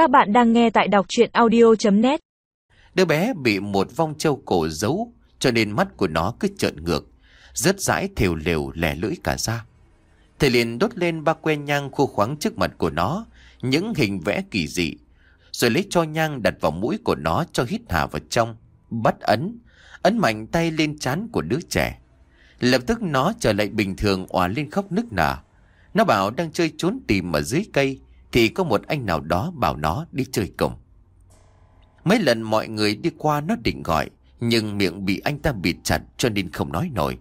Các bạn đang nghe tại đọc chuyện audio.net Đứa bé bị một vong châu cổ giấu cho nên mắt của nó cứ trợn ngược, rất dãi thều lều lẻ lưỡi cả ra. Thầy liền đốt lên ba que nhang khô khoáng trước mặt của nó, những hình vẽ kỳ dị, rồi lấy cho nhang đặt vào mũi của nó cho hít hà vào trong, bắt ấn, ấn mạnh tay lên trán của đứa trẻ. Lập tức nó trở lại bình thường òa lên khóc nức nở. Nó bảo đang chơi trốn tìm ở dưới cây, thì có một anh nào đó bảo nó đi chơi cùng. Mấy lần mọi người đi qua nó định gọi, nhưng miệng bị anh ta bịt chặt cho nên không nói nổi.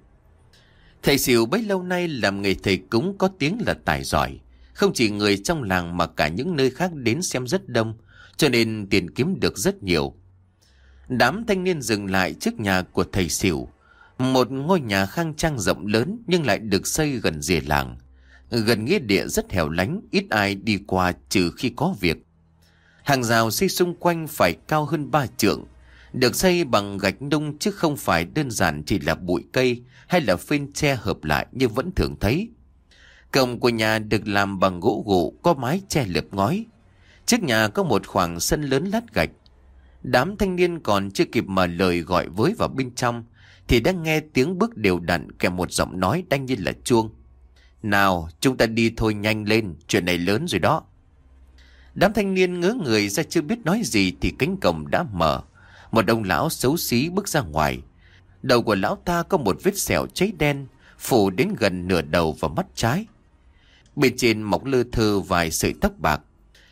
Thầy xỉu bấy lâu nay làm nghề thầy cúng có tiếng là tài giỏi. Không chỉ người trong làng mà cả những nơi khác đến xem rất đông, cho nên tiền kiếm được rất nhiều. Đám thanh niên dừng lại trước nhà của thầy xỉu. Một ngôi nhà khang trang rộng lớn nhưng lại được xây gần rìa làng. Gần nghĩa địa rất hẻo lánh, ít ai đi qua trừ khi có việc. Hàng rào xây xung quanh phải cao hơn ba trượng, được xây bằng gạch nung chứ không phải đơn giản chỉ là bụi cây hay là phên tre hợp lại như vẫn thường thấy. Cổng của nhà được làm bằng gỗ gỗ có mái che lợp ngói. Trước nhà có một khoảng sân lớn lát gạch. Đám thanh niên còn chưa kịp mở lời gọi với vào bên trong thì đã nghe tiếng bước đều đặn kèm một giọng nói đanh như là chuông. Nào, chúng ta đi thôi nhanh lên, chuyện này lớn rồi đó. Đám thanh niên ngớ người ra chưa biết nói gì thì cánh cổng đã mở. Một ông lão xấu xí bước ra ngoài. Đầu của lão ta có một vết sẹo cháy đen, phủ đến gần nửa đầu và mắt trái. Bên trên mọc lơ thơ vài sợi tóc bạc.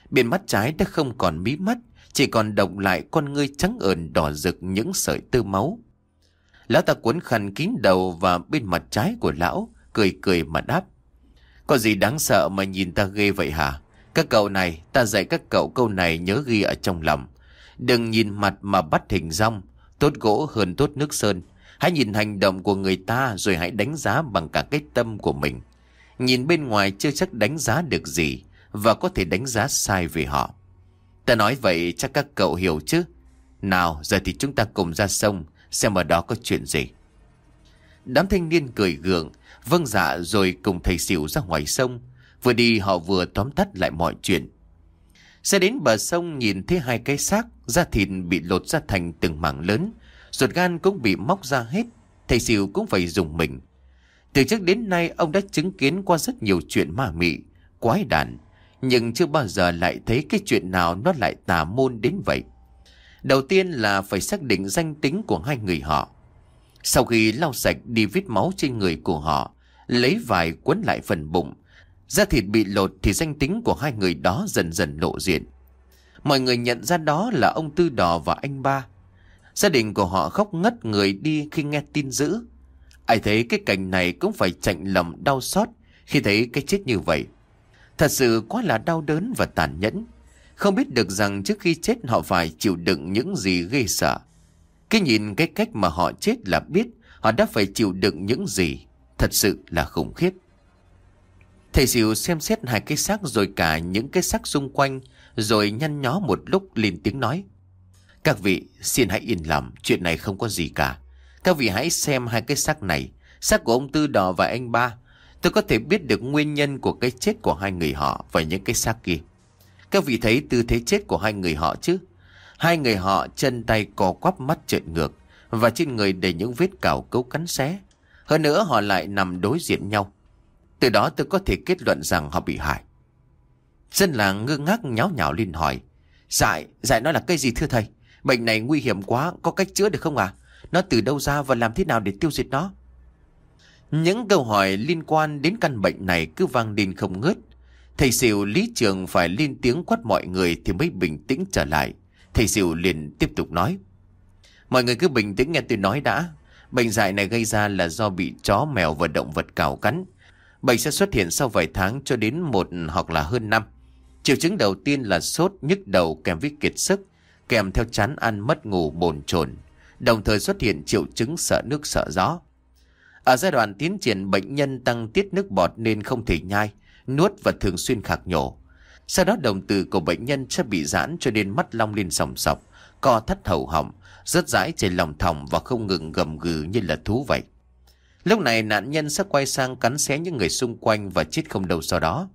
Bên mắt trái đã không còn mí mắt, chỉ còn động lại con ngươi trắng ờn đỏ rực những sợi tơ máu. Lão ta cuốn khăn kín đầu và bên mặt trái của lão, cười cười mà đáp. Có gì đáng sợ mà nhìn ta ghê vậy hả? Các cậu này, ta dạy các cậu câu này nhớ ghi ở trong lòng. Đừng nhìn mặt mà bắt hình rong, tốt gỗ hơn tốt nước sơn. Hãy nhìn hành động của người ta rồi hãy đánh giá bằng cả cái tâm của mình. Nhìn bên ngoài chưa chắc đánh giá được gì và có thể đánh giá sai về họ. Ta nói vậy chắc các cậu hiểu chứ. Nào giờ thì chúng ta cùng ra sông xem ở đó có chuyện gì. Đám thanh niên cười gượng, vâng dạ rồi cùng thầy xỉu ra ngoài sông. Vừa đi họ vừa tóm tắt lại mọi chuyện. Xe đến bờ sông nhìn thấy hai cái xác, da thịt bị lột ra thành từng mảng lớn, ruột gan cũng bị móc ra hết, thầy xỉu cũng phải dùng mình. Từ trước đến nay ông đã chứng kiến qua rất nhiều chuyện ma mị, quái đản, nhưng chưa bao giờ lại thấy cái chuyện nào nó lại tà môn đến vậy. Đầu tiên là phải xác định danh tính của hai người họ. Sau khi lau sạch đi vết máu trên người của họ, lấy vải quấn lại phần bụng, da thịt bị lột thì danh tính của hai người đó dần dần lộ diện. Mọi người nhận ra đó là ông Tư Đỏ và anh ba. Gia đình của họ khóc ngất người đi khi nghe tin dữ. Ai thấy cái cảnh này cũng phải chạnh lòng đau xót khi thấy cái chết như vậy. Thật sự quá là đau đớn và tàn nhẫn. Không biết được rằng trước khi chết họ phải chịu đựng những gì ghê sợ. Cái nhìn cái cách mà họ chết là biết họ đã phải chịu đựng những gì. Thật sự là khủng khiếp. Thầy Diệu xem xét hai cái xác rồi cả những cái xác xung quanh, rồi nhăn nhó một lúc lên tiếng nói. Các vị, xin hãy yên lòng, chuyện này không có gì cả. Các vị hãy xem hai cái xác này. Xác của ông Tư Đỏ và anh ba. Tôi có thể biết được nguyên nhân của cái chết của hai người họ và những cái xác kia. Các vị thấy tư thế chết của hai người họ chứ? Hai người họ chân tay co quắp mắt trợn ngược và trên người đầy những vết cào cấu cắn xé. Hơn nữa họ lại nằm đối diện nhau. Từ đó tôi có thể kết luận rằng họ bị hại. Dân làng ngơ ngác nháo nhào lên hỏi. Dại, dại nó là cái gì thưa thầy? Bệnh này nguy hiểm quá, có cách chữa được không à? Nó từ đâu ra và làm thế nào để tiêu diệt nó? Những câu hỏi liên quan đến căn bệnh này cứ vang lên không ngớt. Thầy Sỉu Lý Trường phải lên tiếng quát mọi người thì mới bình tĩnh trở lại. Thầy Sỉu liền tiếp tục nói. Mọi người cứ bình tĩnh nghe tôi nói đã. Bệnh dại này gây ra là do bị chó, mèo và động vật cào cắn. Bệnh sẽ xuất hiện sau vài tháng cho đến một hoặc là hơn năm. Triệu chứng đầu tiên là sốt, nhức đầu kèm với kiệt sức, kèm theo chán ăn mất ngủ bồn chồn đồng thời xuất hiện triệu chứng sợ nước sợ gió. Ở giai đoạn tiến triển bệnh nhân tăng tiết nước bọt nên không thể nhai, nuốt và thường xuyên khạc nhổ. Sau đó đồng tử của bệnh nhân sẽ bị giãn cho nên mắt long lên sòng sọc, co thắt hầu họng, rớt rãi trên lòng thòng và không ngừng gầm gừ như là thú vậy. Lúc này nạn nhân sẽ quay sang cắn xé những người xung quanh và chết không đâu sau đó.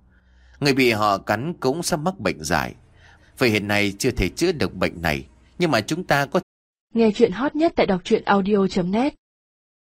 Người bị họ cắn cũng sẽ mắc bệnh dại. Vậy hiện nay chưa thể chữa được bệnh này Nhưng mà chúng ta có Nghe chuyện hot nhất tại đọc truyện audio.net